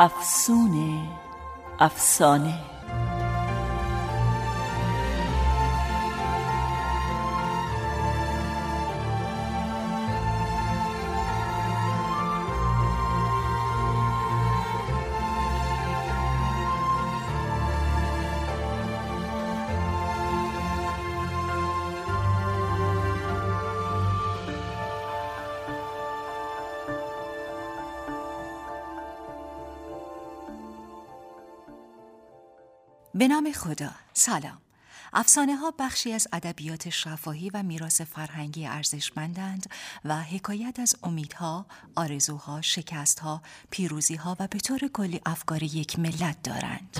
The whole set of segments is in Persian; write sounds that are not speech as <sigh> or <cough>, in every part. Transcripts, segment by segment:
افسونه افسانه. به نام خدا سلام افسانه ها بخشی از ادبیات شفاهی و میراث فرهنگی ارزشمندند و حکایت از امیدها، آرزوها، شکستها، پیروزیها و به طور کلی افکار یک ملت دارند.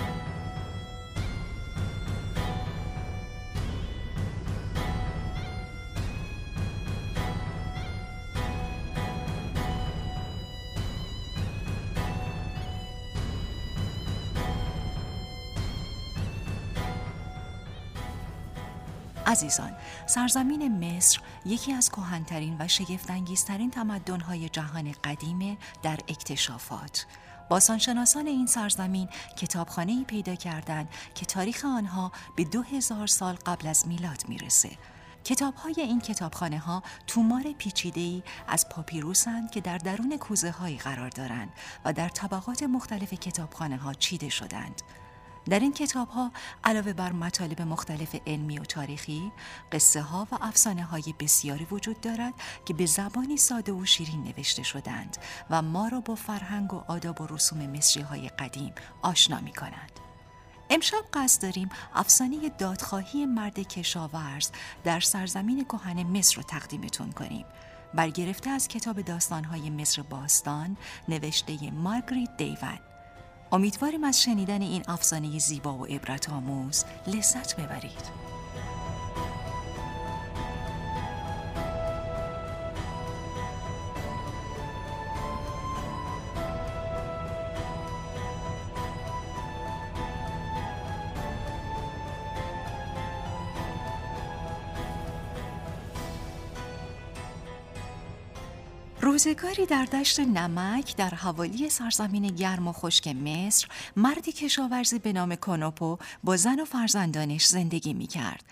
عزیزان سرزمین مصر یکی از کهنترین و شگفتانگیزترین تمدن‌های جهان قدیمه در اکتشافات باستانشناسان این سرزمین کتابخانه پیدا کردند که تاریخ آنها به دو هزار سال قبل از میلاد می‌رسه کتاب های این کتابخانه ها تومار پیچیده ای از پاپیروسند که در درون کوزه هایی قرار دارند و در طبقات مختلف کتابخانه ها چیده شدند. در این کتاب ها علاوه بر مطالب مختلف علمی و تاریخی قصه ها و افسانه های بسیاری وجود دارد که به زبانی ساده و شیرین نوشته شدند و ما را با فرهنگ و آداب و رسوم مصری های قدیم آشنا می کنند. امشب قصد داریم افسانه دادخواهی مرد کشاورز در سرزمین کهن مصر رو تقدیمتون کنیم برگرفته از کتاب داستانهای مصر باستان نوشته مارگریت دیون امیدواریم از شنیدن این افسانه زیبا و عبرت آموز لذت ببرید. روزگاری در دشت نمک در حوالی سرزمین گرم و خشک مصر مردی کشاورزی به نام کنوپو با زن و فرزندانش زندگی می کرد.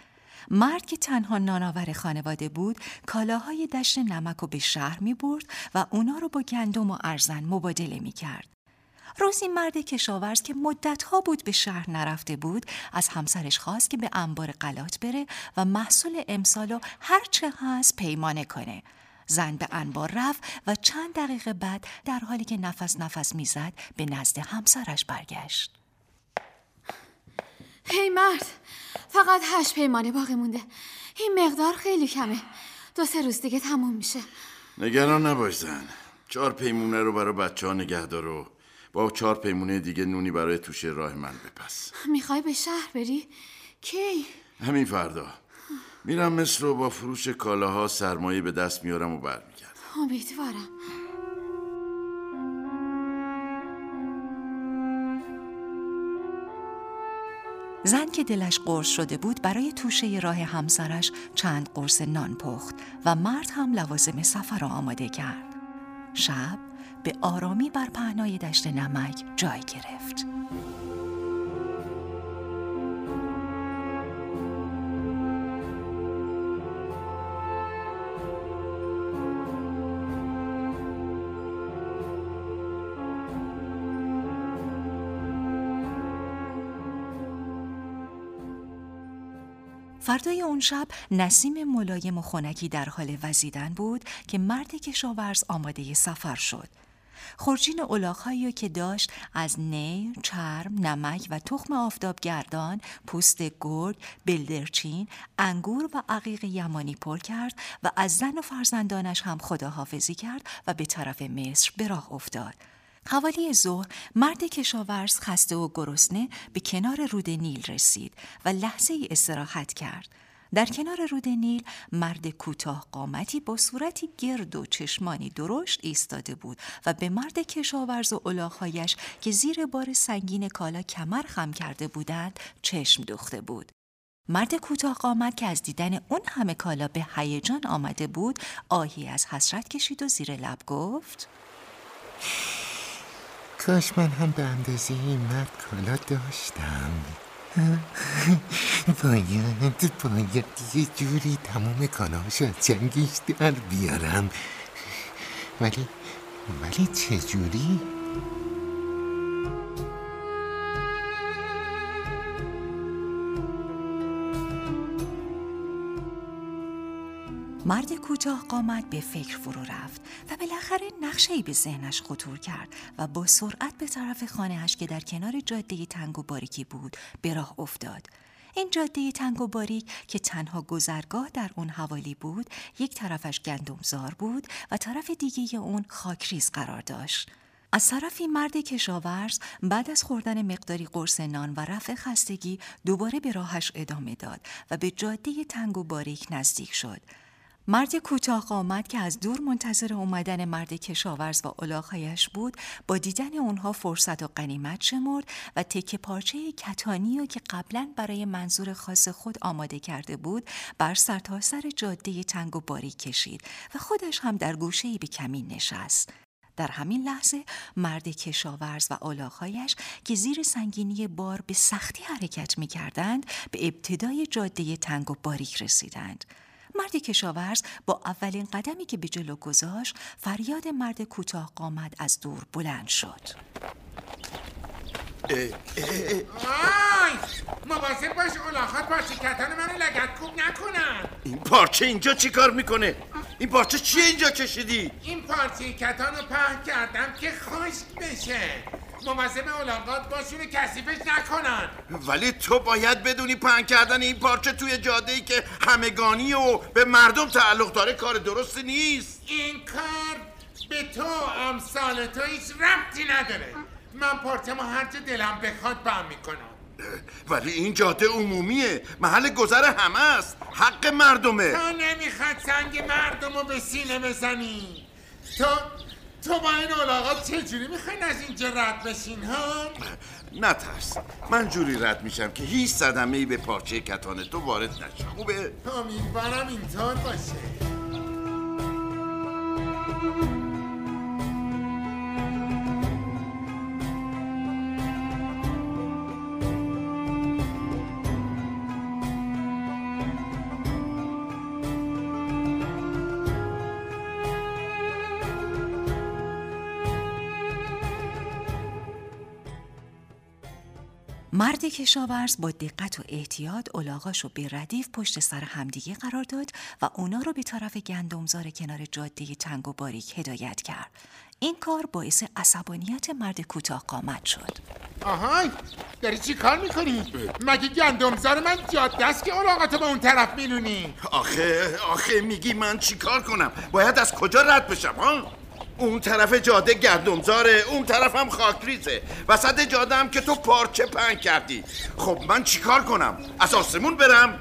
مرد که تنها نانآور خانواده بود کالاهای دشت نمک رو به شهر می برد و اونا رو با گندم و ارزن مبادله می کرد. روزی مرد کشاورز که مدتها بود به شهر نرفته بود از همسرش خواست که به انبار قلات بره و محصول امسالو هرچه هست پیمانه کنه زن به انبار رفت و چند دقیقه بعد در حالی که نفس نفس می‌زد به نزد همسرش برگشت. هی مرد فقط هشت پیمانه باقی مونده. این مقدار خیلی کمه. دو سه روز دیگه تموم میشه. نگران نباش زن. چهار پیمونه رو برای بچه ها نگه دارو با چهار پیمونه دیگه نونی برای توشه راه من بپس. می‌خوای به شهر بری؟ کی؟ همین فردا. میرم مصر رو با فروش کالاها سرمایه به دست میارم و برمیگردم امیدوارم زن که دلش قرص شده بود برای توشه راه همسرش چند قرص نان پخت و مرد هم لوازم سفر را آماده کرد. شب به آرامی بر پهنای دشت نمک جای گرفت. فردای اون شب نسیم ملایم و خونکی در حال وزیدن بود که مرد کشاورز آماده سفر شد. خورجین الاغهایی که داشت از نی، چرم، نمک و تخم آفتابگردان، پوست گرگ، بلدرچین، انگور و عقیق یمانی پر کرد و از زن و فرزندانش هم خداحافظی کرد و به طرف مصر به راه افتاد. حوالی ظهر مرد کشاورز خسته و گرسنه به کنار رود نیل رسید و لحظه ای استراحت کرد. در کنار رود نیل مرد کوتاه قامتی با صورتی گرد و چشمانی درشت ایستاده بود و به مرد کشاورز و الاغهایش که زیر بار سنگین کالا کمر خم کرده بودند چشم دوخته بود. مرد کوتاه قامت که از دیدن اون همه کالا به هیجان آمده بود آهی از حسرت کشید و زیر لب گفت کاش من هم به اندازه این مرد کالا داشتم. <laughs> باید باید یه جوری تمام کالاهاشو از جنگیش در بیارم. ولی ولی چه مرد کوتاه قامت به فکر فرو رفت و بالاخره نقشه به ذهنش خطور کرد و با سرعت به طرف خانهاش که در کنار جاده تنگ و باریکی بود به راه افتاد. این جاده تنگ و باریک که تنها گذرگاه در اون حوالی بود یک طرفش گندمزار بود و طرف دیگه اون خاکریز قرار داشت. از طرفی مرد کشاورز بعد از خوردن مقداری قرص نان و رفع خستگی دوباره به راهش ادامه داد و به جاده تنگ و باریک نزدیک شد. مرد کوتاه قامت که از دور منتظر اومدن مرد کشاورز و الاغهایش بود با دیدن اونها فرصت و قنیمت شمرد و تکه پارچه کتانی که قبلا برای منظور خاص خود آماده کرده بود بر سرتاسر سر جاده تنگ و باری کشید و خودش هم در گوشه‌ای به کمین نشست در همین لحظه مرد کشاورز و الاغهایش که زیر سنگینی بار به سختی حرکت می کردند به ابتدای جاده تنگ و باریک رسیدند. مرد کشاورز با اولین قدمی که به جلو گذاشت فریاد مرد کوتاه قامت از دور بلند شد. آی مواظب باش اولاخات پارچه کتان منو لگت کوب نکنن. این پارچه اینجا چی کار می‌کنه؟ این پارچه چیه اینجا کشیدی؟ این پارچه کتان رو پهن کردم که خشک بشه. مواظب اولاغات باشون کسیفش نکنن. ولی تو باید بدونی پهن کردن این پارچه توی جاده ای که همگانی و به مردم تعلق داره کار درست نیست. این کار به تو امثال تو هیچ ربطی نداره. من پارچه هر جا دلم بخواد بهم می‌کنم. ولی این جاده عمومیه. محل گذر همه است. حق مردمه. تو نمی‌خواد سنگ مردم رو به سینه بزنی. تو تو با این چه چجوری می‌خواین از اینجا رد بشین ها؟ نترس من جوری رد میشم که هیچ صدمه ای به پارچه کتان تو وارد نشه خوبه؟ امیدوارم اینطور باشه مرد کشاورز با دقت و احتیاط الاغاش رو به ردیف پشت سر همدیگه قرار داد و اونا رو به طرف گندمزار کنار جاده تنگ و باریک هدایت کرد. این کار باعث عصبانیت مرد کوتاه قامت شد. آهای داری چی کار می‌کنی؟ مگه گندمزار من جاده است که الاغاتو به اون طرف میلونی؟ آخه آخه میگی من چی کار کنم؟ باید از کجا رد بشم ها؟ اون طرف جاده گندمزاره اون طرف هم خاکریزه. وسط جاده هم که تو پارچه پن کردی. خب من چیکار کنم؟ از آسمون برم؟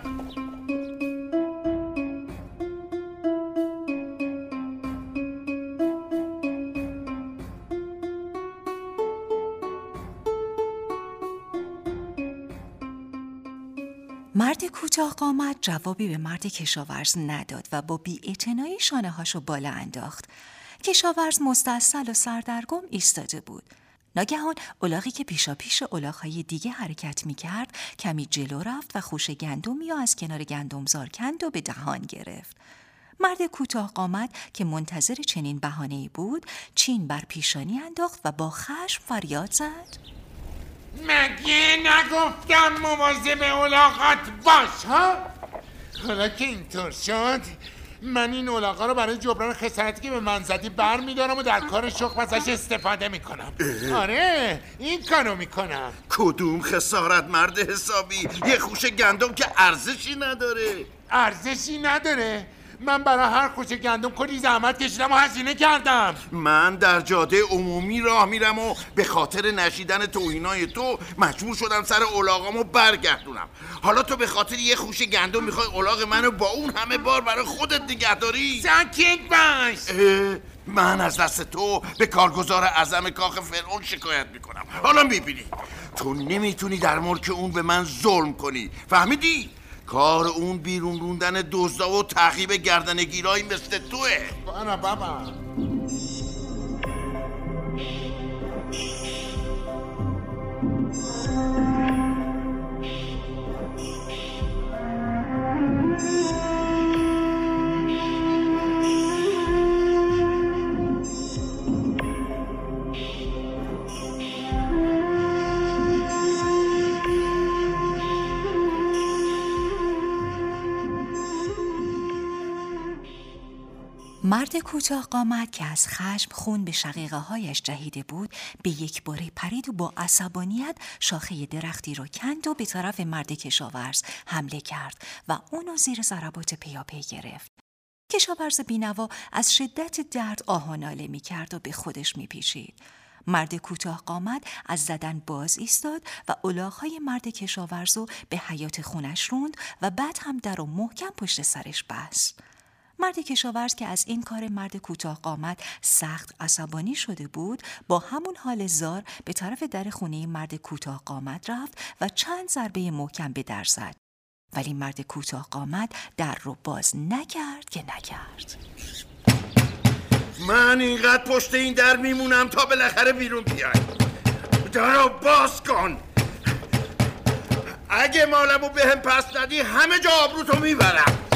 مرد کوتاه قامت جوابی به مرد کشاورز نداد و با بیاعتنایی شانه هاشو بالا انداخت. کشاورز مستاصل و سردرگم ایستاده بود. ناگهان الاغی که پیشا پیش الاغهای دیگه حرکت می کرد کمی جلو رفت و خوش گندم یا از کنار گندمزار کند و به دهان گرفت. مرد کوتاه قامت که منتظر چنین بهانه‌ای بود چین بر پیشانی انداخت و با خشم فریاد زد. مگه نگفتم مواظب الاغات باش ها؟ حالا که اینطور شد من این اولاغا رو برای جبران خسارتی که به من زدی بر میدارم و در کار شخم ازش استفاده می‌کنم. آره این کارو می‌کنم. کدوم خسارت مرد حسابی؟ یه خوش گندم که ارزشی نداره. ارزشی نداره. من برای هر خوش گندم کلی زحمت کشیدم و هزینه کردم. من در جاده عمومی راه میرم و به خاطر نشیدن توهینای تو مجبور شدم سر اولاغامو برگردونم. حالا تو به خاطر یه خوش گندم می‌خوای اولاغ منو با اون همه بار برای خودت نگهداری ساکت باش. من از دست تو به کارگزار اعظم کاخ فرعون شکایت می‌کنم. حالا می‌بینی. تو نمی‌تونی در ملک اون به من ظلم کنی. فهمیدی؟ کار اون بیرون روندن دزدا و تعقیب گردنگیرایی مثل توه. بابا بابا. مرد کوتاه قامت که از خشم خون به شقیقه هایش جهیده بود به یک باره پرید و با عصبانیت شاخه درختی را کند و به طرف مرد کشاورز حمله کرد و اونو زیر ضربات پیاپی گرفت. کشاورز بینوا از شدت درد آهاناله می کرد و به خودش می پیچید. مرد کوتاه قامت از زدن باز ایستاد و الاغهای مرد کشاورز رو به حیات خونش روند و بعد هم در و محکم پشت سرش بست. مرد کشاورز که از این کار مرد کوتاه قامت سخت عصبانی شده بود با همون حال زار به طرف در خونه مرد کوتاه قامت رفت و چند ضربه محکم به در زد. ولی مرد کوتاه قامت در رو باز نکرد که نکرد. من اینقدر پشت این در میمونم تا بالاخره بیرون بیای. در رو باز کن. اگه مالمو به هم پس ندی همه جا آبروتو می‌برم.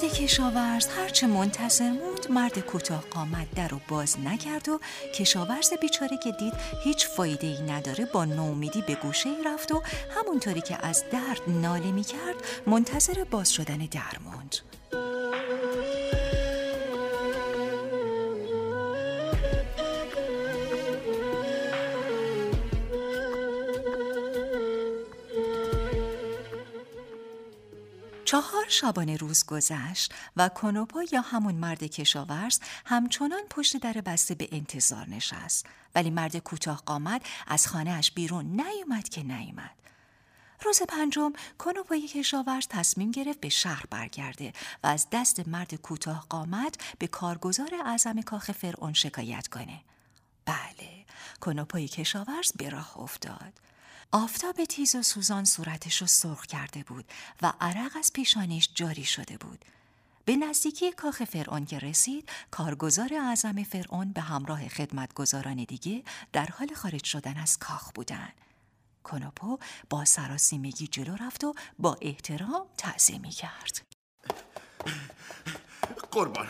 مرد کشاورز هرچه منتظر موند مرد کوتاه قامت در رو باز نکرد و کشاورز بیچاره که دید هیچ فایده ای نداره با نومیدی به گوشه ای رفت و همونطوری که از درد ناله می کرد منتظر باز شدن در موند. چهار شبانه روز گذشت و کنوپا یا همون مرد کشاورز همچنان پشت در بسته به انتظار نشست. ولی مرد کوتاه قامت از خانهاش بیرون نیومد که نیومد. روز پنجم کنوپای کشاورز تصمیم گرفت به شهر برگرده و از دست مرد کوتاه قامت به کارگزار اعظم کاخ فرعون شکایت کنه. بله کنوپای کشاورز به راه افتاد. آفتاب تیز و سوزان صورتش رو سرخ کرده بود و عرق از پیشانیش جاری شده بود. به نزدیکی کاخ فرعون که رسید، کارگزار اعظم فرعون به همراه خدمتگزاران دیگه در حال خارج شدن از کاخ بودن. کنوپو با سراسیمگی جلو رفت و با احترام تعظیمی کرد. قربان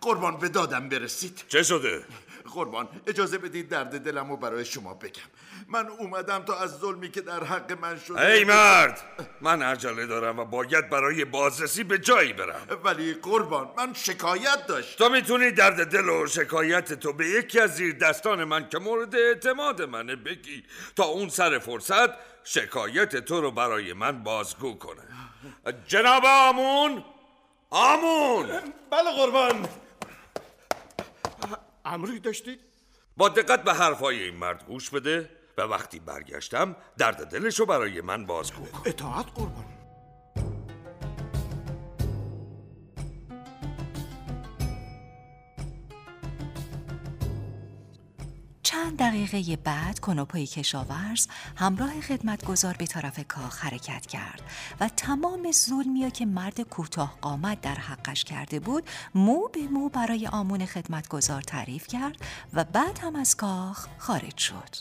قربان به دادم برسید چه شده؟ قربان اجازه بدید درد دلم رو برای شما بگم. من اومدم تا از ظلمی که در حق من شده ای مرد من عجله دارم و باید برای بازرسی به جایی برم. ولی قربان من شکایت داشت تو می‌تونی درد دل و شکایت تو به یکی از زیر دستان من که مورد اعتماد منه بگی تا اون سر فرصت شکایت تو رو برای من بازگو کنه. جناب آمون آمون. بله قربان. امری داشتید؟ با دقت به حرفای این مرد گوش بده و وقتی برگشتم درد دلشو برای من بازگو کن اطاعت قربان چند دقیقه بعد کنوپای کشاورز همراه خدمتگزار به طرف کاخ حرکت کرد و تمام ظلمیا که مرد کوتاه قامت در حقش کرده بود مو به مو برای آمون خدمتگزار تعریف کرد و بعد هم از کاخ خارج شد.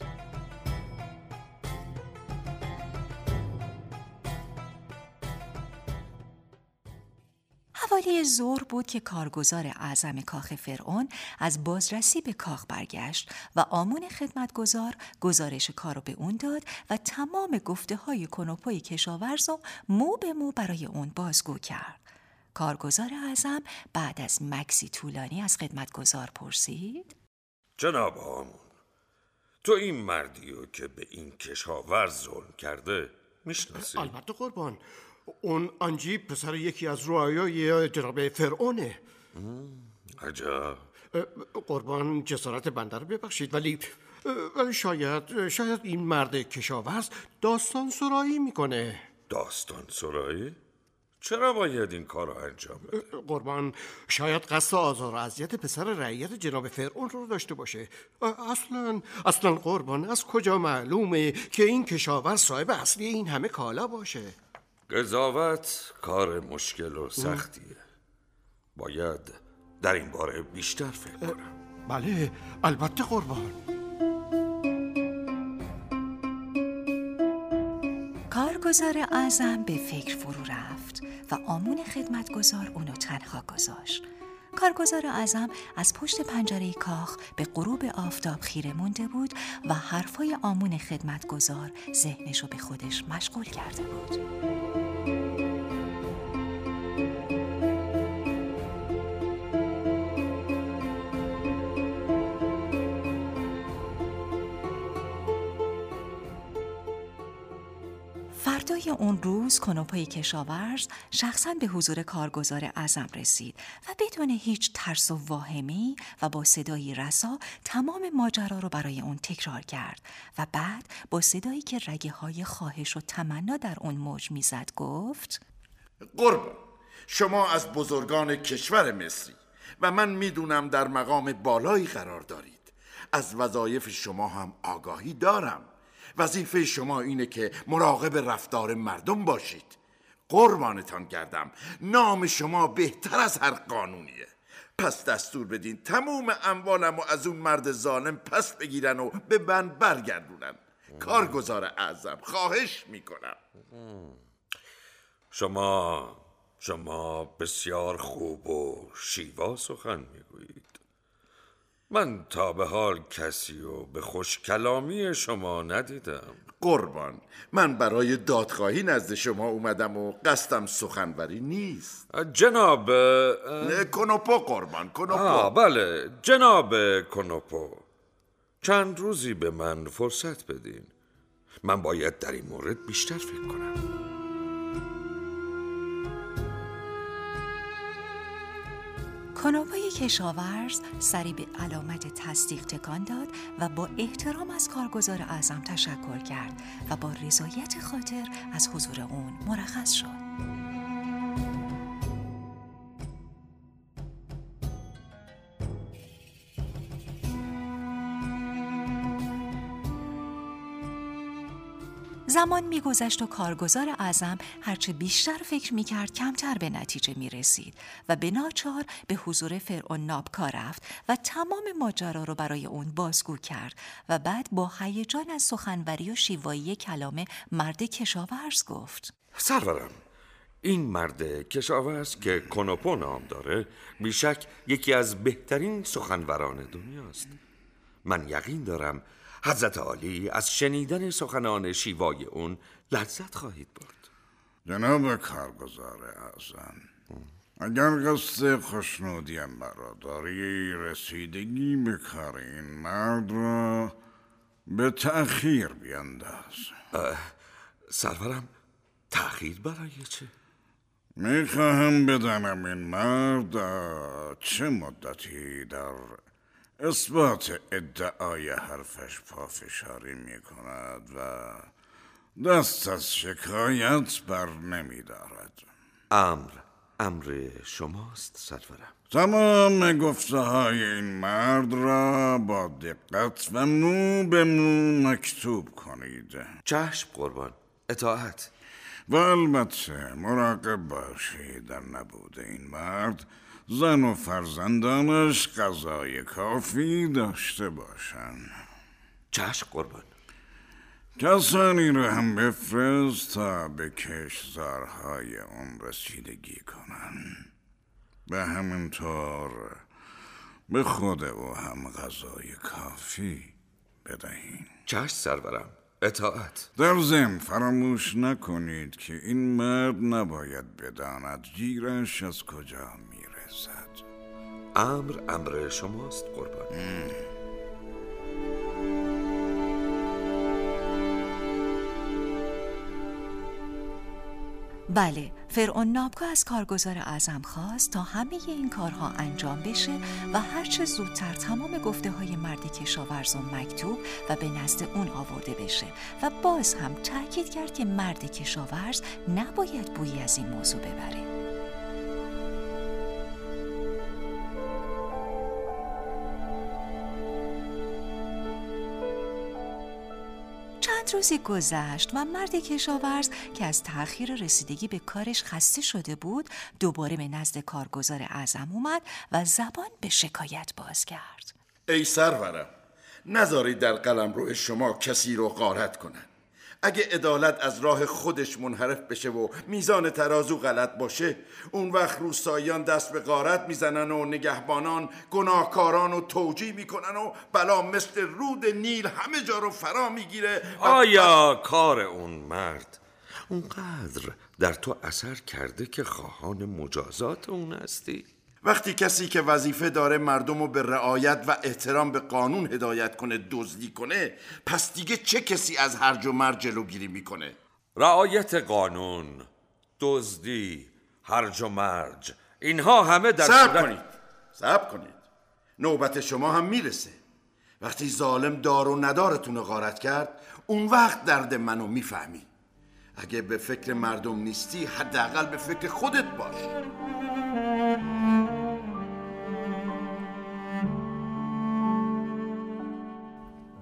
حوالی ظهر بود که کارگزار اعظم کاخ فرعون از بازرسی به کاخ برگشت و آمون خدمتگزار گزارش کار رو به اون داد و تمام گفته های کنوپوی کشاورز و مو به مو برای اون بازگو کرد. کارگزار اعظم بعد از مکسی طولانی از خدمتگزار پرسید جناب آمون تو این مردی رو که به این کشاورز ظلم کرده می‌شناسی؟ البته قربان اون آنجی پسر یکی از روایای جناب فرعونه. عجب. قربان جسارت بنده رو ببخشید ولی ولی شاید شاید این مرد کشاورز داستان سرایی می‌کنه. داستان سرایی؟ چرا باید این کار رو انجام بده؟ قربان شاید قصد آزار و اذیت پسر رعیت جناب فرعون رو داشته باشه. اصلا اصلا قربان از کجا معلومه که این کشاورز صاحب اصلی این همه کالا باشه؟ قضاوت کار مشکل و سختیه. باید در این باره بیشتر فکر کنم. بله البته قربان. کارگزار اعظم به فکر فرو رفت و آمون خدمتگزار اونو تنها گذاشت. کارگزار اعظم از پشت پنجره کاخ به غروب آفتاب خیره مونده بود و حرفای آمون خدمتگزار ذهنشو به خودش مشغول کرده بود. اون روز کنوپای کشاورز شخصا به حضور کارگزار اعظم رسید و بدون هیچ ترس و واهمی و با صدایی رسا تمام ماجرا رو برای اون تکرار کرد و بعد با صدایی که رگه های خواهش و تمنا در اون موج می‌زد گفت قربان شما از بزرگان کشور مصری و من می‌دونم در مقام بالایی قرار دارید. از وظایف شما هم آگاهی دارم. وظیفه شما اینه که مراقب رفتار مردم باشید. قربانتان گردم نام شما بهتر از هر قانونیه. پس دستور بدین تموم اموالم و از اون مرد ظالم پس بگیرن و به من برگردونن. کارگزار اعظم خواهش می‌کنم. شما شما بسیار خوب و شیوا سخن می‌گویید. من تا به حال کسی و به خوش کلامی شما ندیدم. قربان. من برای دادخواهی نزد شما اومدم و قصدم سخنوری نیست. جناب نه، کنوپو قربان کنوپو. آه بله جناب کنوپو. چند روزی به من فرصت بدین. من باید در این مورد بیشتر فکر کنم. کنوپای کشاورز سری به علامت تصدیق تکان داد و با احترام از کارگزار اعظم تشکر کرد و با رضایت خاطر از حضور اون مرخص شد. زمان میگذشت و کارگزار اعظم هرچه بیشتر فکر می‌کرد کمتر به نتیجه می‌رسید و به ناچار به حضور فرعون نابکا رفت و تمام ماجرا رو برای اون بازگو کرد و بعد با هیجان از سخنوری و شیوایی کلام مرد کشاورز گفت. سرورم این مرد کشاورز که کنوپو نام داره بیشک یکی از بهترین سخنوران دنیاست. من یقین دارم حضرت عالی از شنیدن سخنان شیوای اون لذت خواهید برد جناب کارگزار اعظم اگر قصد خوشنودی مرا داری رسیدگی به کار این مرد را به تأخیر بینداز سرورم تأخیر برای چه؟ می‌خواهم بدانم این مرد چه مدتی در اثبات ادعای حرفش پافشاری می کند و دست از شکایت بر نمی دارد امر امر شماست سرورم. تمام گفته های این مرد را با دقت و مو به مو مکتوب کنید. چشم قربان. اطاعت. و البته مراقب باشید در نبود این مرد زن و فرزندانش غذای کافی داشته باشند چشم قربان. کسانی رو هم بفرست تا به کشزارهای اون رسیدگی کنن. به همین طور به خود او هم غذای کافی بدهیم. چشم سرورم. اطاعت. در ضمن فراموش نکنید که این مرد نباید بداند گیرش از کجا می‌رسد امر امر شماست قربان. بله فرعون نابکو از کارگزار اعظم خواست تا همه این کارها انجام بشه و هرچه زودتر تمام گفته های مرد کشاورز و مکتوب و به نزد اون آورده بشه و باز هم تاکید کرد که مرد کشاورز نباید بویی از این موضوع ببره. چند روزی گذشت و مرد کشاورز که از تأخیر رسیدگی به کارش خسته شده بود دوباره به نزد کارگزار اعظم اومد و زبان به شکایت باز کرد ای سرورم نذارید در قلم روی شما کسی رو غارت کنن. اگه عدالت از راه خودش منحرف بشه و میزان ترازو غلط باشه اون وقت روستاییان دست به غارت می‌زنن و نگهبانان گناهکاران و توجیه می‌کنن و بلا مثل رود نیل همه جا رو فرا می‌گیره آیا کار اون مرد اونقدر در تو اثر کرده که خواهان مجازات اون هستی؟ وقتی کسی که وظیفه داره مردم رو به رعایت و احترام به قانون هدایت کنه دزدی کنه پس دیگه چه کسی از هرج و مرج جلوگیری می‌کنه؟ رعایت قانون دزدی هرج و مرج اینها همه در صبر کنید. صبر کنید. نوبت شما هم می‌رسه. وقتی ظالم دار و ندارتون رو غارت کرد اون وقت درد منو می‌فهمی. اگه به فکر مردم نیستی حداقل به فکر خودت باش.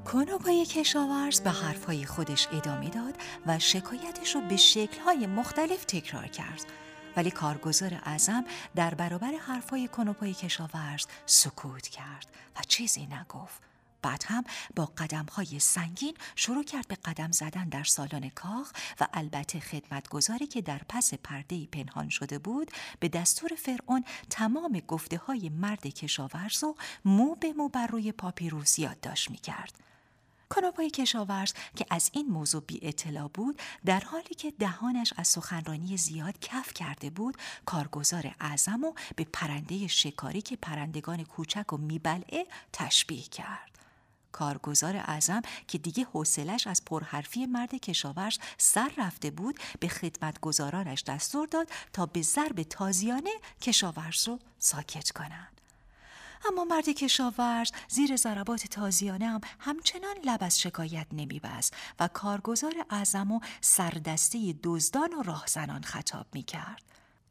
کنوبای کشاورز به حرفهای خودش ادامه داد و شکایتش رو به شکلهای مختلف تکرار کرد ولی کارگزار اعظم در برابر حرفهای کنوپای کشاورز سکوت کرد و چیزی نگفت بعد هم با قدمهای سنگین شروع کرد به قدم زدن در سالن کاخ و البته خدمتگزاری که در پس پرده پنهان شده بود به دستور فرعون تمام گفته های مرد کشاورز و مو به مو بر روی پاپیروس یادداشت می کرد. کناپای کشاورز که از این موضوع بی اطلاع بود در حالی که دهانش از سخنرانی زیاد کف کرده بود کارگزار اعظم و به پرنده شکاری که پرندگان کوچک و میبلعه تشبیه کرد. کارگزار اعظم که دیگه حوصلش از پرحرفی مرد کشاورز سر رفته بود به خدمتگزارانش دستور داد تا به ضرب تازیانه کشاورز رو ساکت کنند. اما مرد کشاورز زیر ضربات تازیانه هم همچنان لب از شکایت نمیبست و کارگزار اعظم و سردسته دزدان و راهزنان خطاب می‌کرد.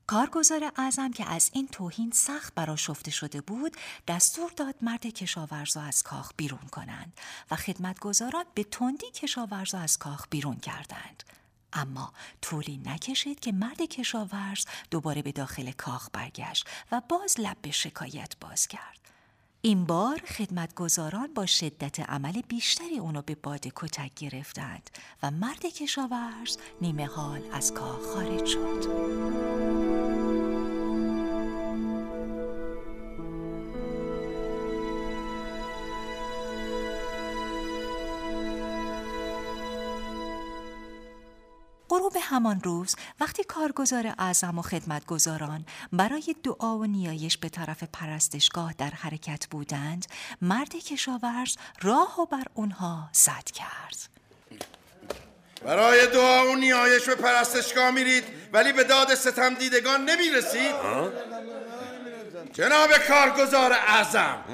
کارگزار اعظم که از این توهین سخت براشفته شده بود دستور داد مرد کشاورز را از کاخ بیرون کنند و خدمتگزاران به تندی کشاورز را از کاخ بیرون کردند. اما طولی نکشید که مرد کشاورز دوباره به داخل کاخ برگشت و باز لب به شکایت باز کرد. این بار خدمتگزاران با شدت عمل بیشتری اونو به باد کتک گرفتند و مرد کشاورز نیمه حال از کاخ خارج شد. غروب همان روز وقتی کارگزار اعظم و خدمتگزاران برای دعا و نیایش به طرف پرستشگاه در حرکت بودند مرد کشاورز راه و بر اونها زد کرد. برای دعا و نیایش به پرستشگاه میرید ولی به داد ستم دیدگان نمی‌رسید جناب کارگزار اعظم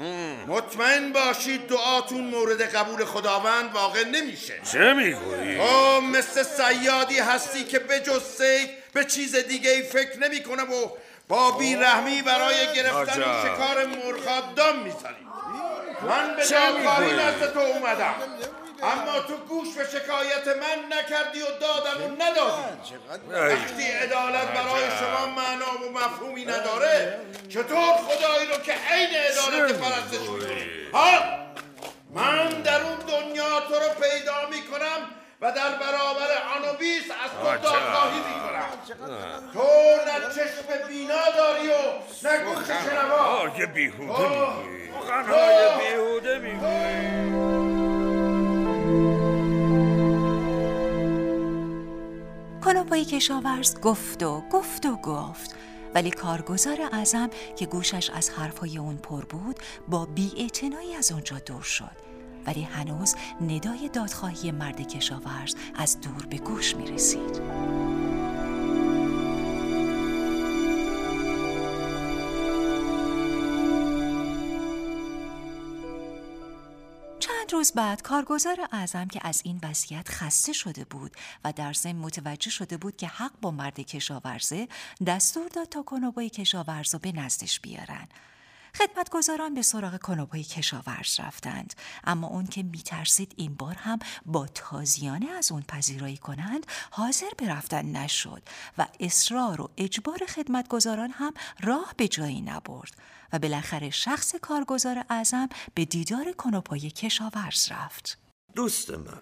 مطمئن باشید دعاتون مورد قبول خداوند واقع نمیشه چه می‌گویی؟ تو مثل سیادی هستی که به جز سید به چیز دیگه ای فکر نمی‌کنه و با بیرحمی برای گرفتن عجب. شکار مرغا دام می‌زنی من به می‌گویی؟ نزد تو اومدم اما تو گوش به شکایت من نکردی و دادم و ندادی. وقتی عدالت برای شما معنا و مفهومی نداره چطور خدایی رو که عین عدالت پرستش می‌کنی؟ ها؟ من در اون دنیا تو رو پیدا می‌کنم و در برابر آن و بیست از تو دادگاهی می‌کنم. تو نه چشم بینا داری و نه گوش شنوا. آه بیهوده میگوی سخنهای بیهوده میگوی کنوپای کشاورز گفت و گفت و گفت ولی کارگزار اعظم که گوشش از حرفهای اون پر بود با بی از اونجا دور شد ولی هنوز ندای دادخواهی مرد کشاورز از دور به گوش می رسید. روز بعد کارگزار اعظم که از این وضعیت خسته شده بود و در ضمن متوجه شده بود که حق با مرد کشاورزه دستور داد تا کنوبای کشاورز رو به نزدش بیارن. خدمتگزاران به سراغ کنوپای کشاورز رفتند. اما اون که میترسید این بار هم با تازیانه از اون پذیرایی کنند حاضر به رفتن نشد و اصرار و اجبار خدمتگزاران هم راه به جایی نبرد و بالاخره شخص کارگزار اعظم به دیدار کنوپای کشاورز رفت. دوست من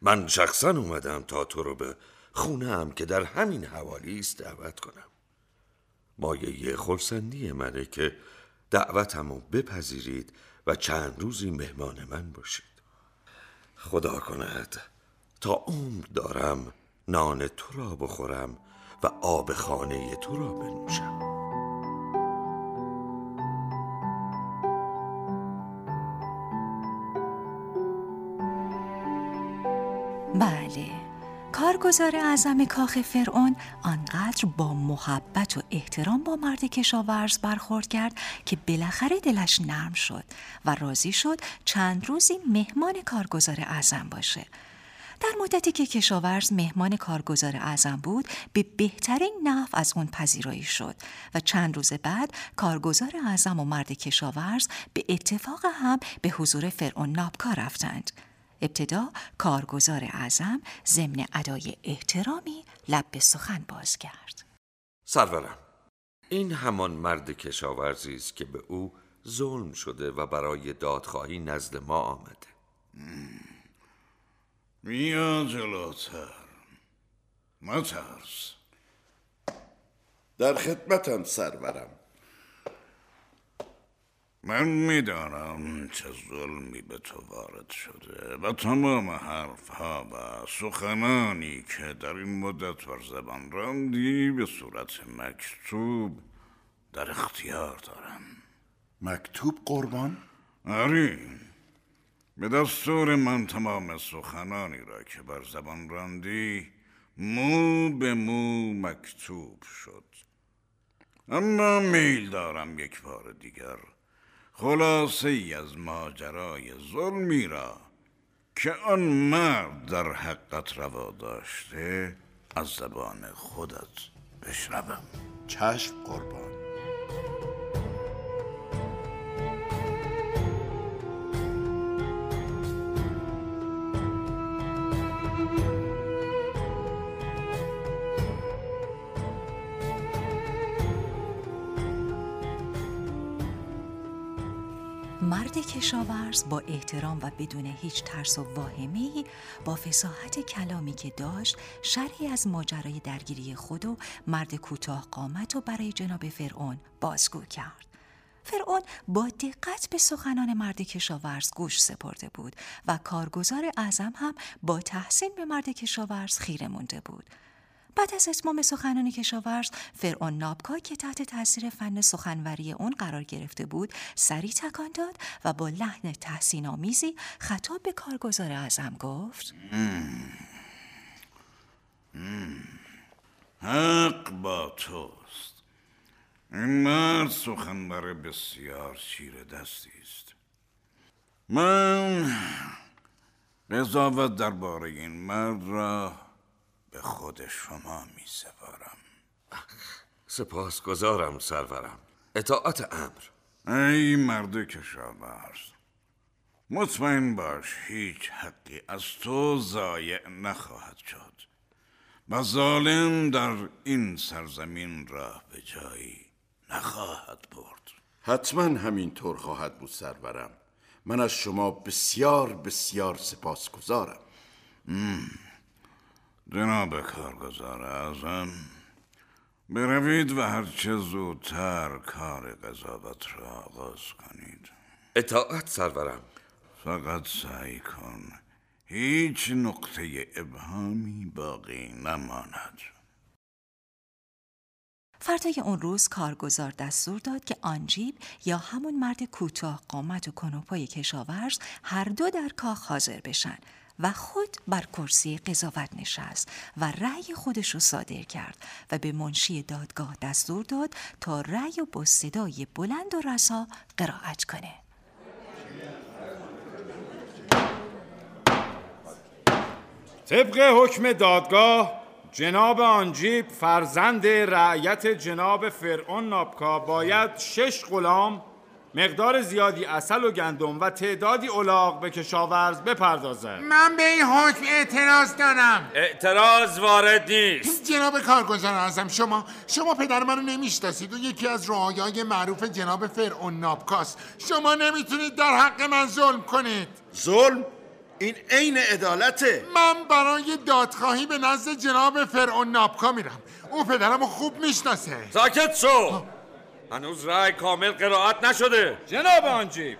من شخصا اومدم تا تو رو به خونه هم که در همین حوالی است دعوت کنم. مایه خورسندی منه که دعوتمو بپذیرید و چند روزی مهمان من باشید. خدا کند تا عمر دارم نان تو را بخورم و آب خانه تو را بنوشم. بله. کارگزار اعظم کاخ فرعون آنقدر با محبت و احترام با مرد کشاورز برخورد کرد که بالاخره دلش نرم شد و راضی شد چند روزی مهمان کارگزار اعظم باشه. در مدتی که کشاورز مهمان کارگزار اعظم بود به بهترین نحو از اون پذیرایی شد و چند روز بعد کارگزار اعظم و مرد کشاورز به اتفاق هم به حضور فرعون نابکار رفتند. ابتدا کارگزار اعظم ضمن ادای احترامی لب به سخن باز کرد سرورم این همان مرد کشاورزی است که به او ظلم شده و برای دادخواهی نزد ما آمده. بیا جلوتر. مترس. در خدمتم سرورم. من می‌دانم چه ظلمی به تو وارد شده و تمام حرفها و سخنانی که در این مدت بر زبان راندی به صورت مکتوب در اختیار دارم مکتوب قربان؟ آری به دستور من تمام سخنانی را که بر زبان راندی مو به مو مکتوب شد اما میل دارم یک بار دیگر خلاصه ای از ماجرای ظلمی را که آن مرد در حقت روا داشته از زبان خودت بشنوم. چشم قربان. کشاورز با احترام و بدون هیچ ترس و واهمه با فساحت کلامی که داشت شرحی از ماجرای درگیری خود و مرد کوتاه قامت و برای جناب فرعون بازگو کرد. فرعون با دقت به سخنان مرد کشاورز گوش سپرده بود و کارگزار اعظم هم با تحسین به مرد کشاورز خیره مونده بود بعد از اتمام سخنان کشاورز فرعون نابکا که تحت تاثیر فن سخنوری اون قرار گرفته بود سری تکان داد و با لحن تحسین آمیزی خطاب به کارگزار اعظم گفت. حق با توست. این مرد سخنور بسیار چیره دستی است. من قضاوت درباره این مرد را به خود شما می سپارم. سپاس گذارم سرورم. اطاعت امر. ای مرد کشاورز مطمئن باش هیچ حقی از تو ضایع نخواهد شد و ظالم در این سرزمین راه به جایی نخواهد برد. حتما همینطور خواهد بود سرورم. من از شما بسیار بسیار سپاس گذارم جناب کارگزار اعظم بروید و هرچه زودتر کار قضاوت را آغاز کنید. اطاعت سرورم. فقط سعی کن. هیچ نقطه ابهامی باقی نماند. فردای اون روز کارگزار دستور داد که آنجیب یا همون مرد کوتاه قامت و کنوپای کشاورز هر دو در کاخ حاضر بشن. و خود بر کرسی قضاوت نشست و رأی خودش رو صادر کرد و به منشی دادگاه دستور داد تا رأی و با صدای بلند و رسا قرائت کنه. طبق حکم دادگاه جناب آنجیب فرزند رعیت جناب فرعون نابکا باید شش غلام مقدار زیادی اصل و گندم و تعدادی الاغ به کشاورز بپردازد من به این حکم اعتراض دارم. اعتراض وارد نیست. جناب کارگزار اعظم شما شما پدر منو نمی‌شناسید. و یکی از رعایای معروف جناب فرعون نابکاست شما نمی‌تونید در حق من ظلم کنید. ظلم؟ این عین عدالته. من برای دادخواهی به نزد جناب فرعون نابکا میرم. او پدرمو خوب می‌شناسه. ساکت شو. هنوز رأی کامل قرائت نشده. جناب آنجیب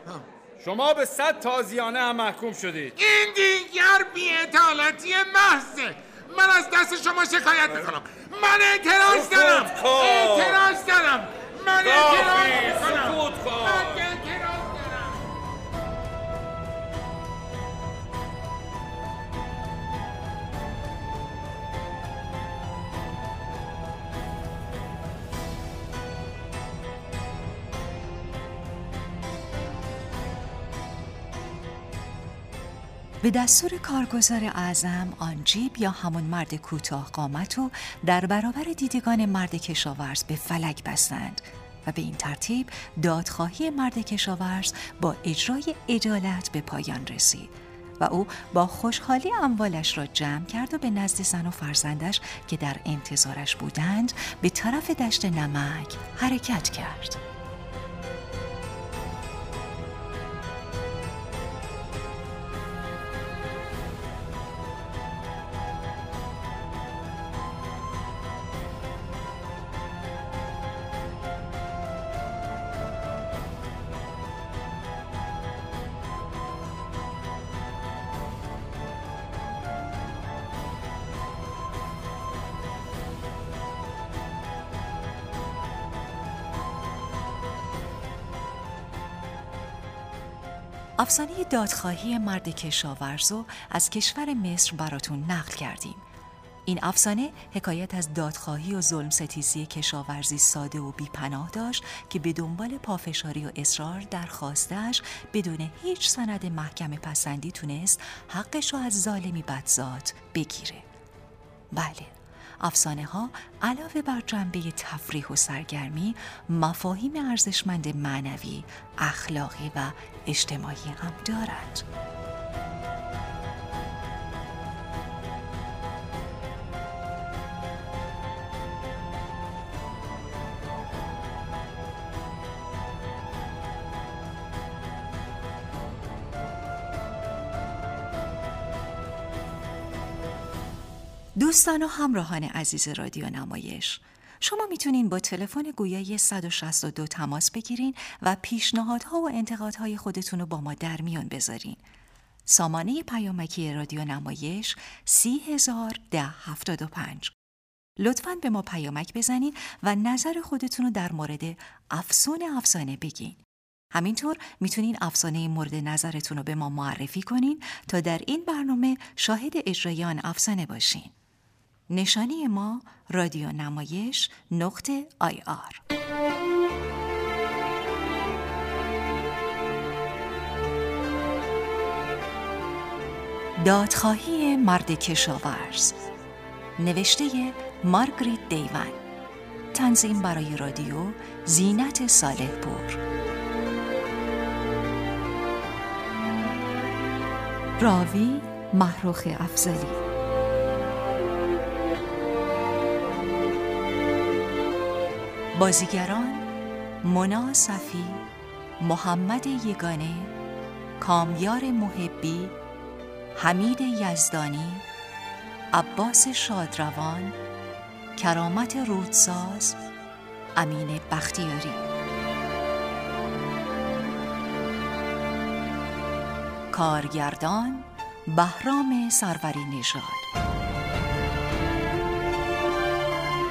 شما به صد تازیانه هم محکوم شدید. این دیگر بیعدالتی محضه من از دست شما شکایت می‌کنم. من اعتراض دارم. اعتراض دارم. من اعتراض می‌کنم به دستور کارگزار اعظم آنجیب یا همون مرد کوتاه قامت رو در برابر دیدگان مرد کشاورز به فلک بستند و به این ترتیب دادخواهی مرد کشاورز با اجرای عدالت به پایان رسید و او با خوشحالی اموالش را جمع کرد و به نزد زن و فرزندش که در انتظارش بودند به طرف دشت نمک حرکت کرد. افسانه دادخواهی مرد کشاورزو از کشور مصر براتون نقل کردیم. این افسانه حکایت از دادخواهی و ظلم ستیزی کشاورزی ساده و بیپناه داشت که به دنبال پافشاری و اصرار درخواستش بدون هیچ سند محکم پسندی تونست حقش رو از ظالمی بدزاد بگیره. بله افسانه ها علاوه بر جنبه تفریح و سرگرمی مفاهیم ارزشمند معنوی، اخلاقی و اجتماعی هم دارند. دوستان و همراهان عزیز رادیو نمایش شما می‌تونین با تلفن گویای 162 تماس بگیرین و پیشنهادها و انتقادهای خودتون رو با ما در میان بذارین. سامانه پیامکی رادیو نمایش 301075 لطفاً به ما پیامک بزنین و نظر خودتون رو در مورد افسون افسانه بگین. همینطور می‌تونین افسانه مورد نظرتون رو به ما معرفی کنین تا در این برنامه شاهد اجرای آن افسانه باشین. نشانی ما رادیو نمایش نقطه آی آر. دادخواهی مرد کشاورز. نوشته مارگریت دیون تنظیم برای رادیو زینت صالح پور راوی محروخ افزلی بازیگران مونا صفی محمد یگانه کامیار محبی حمید یزدانی عباس شادروان کرامت رودساز امین بختیاری. کارگردان بهرام سروری نژاد.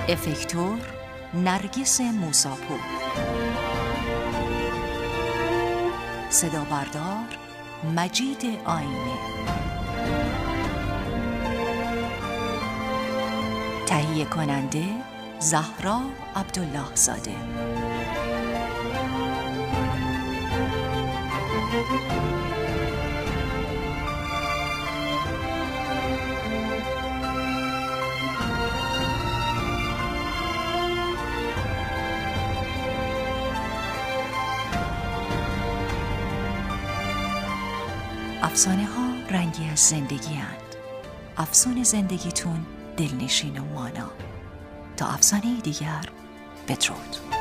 افکتور نرگس موساپور. صدا بردار مجید آینه. تهیه کننده زهرا عبدالله زاده افسانه ها رنگی از زندگی هند. افسون زندگیتون دلنشین و مانا تا افسانه دیگر بدرود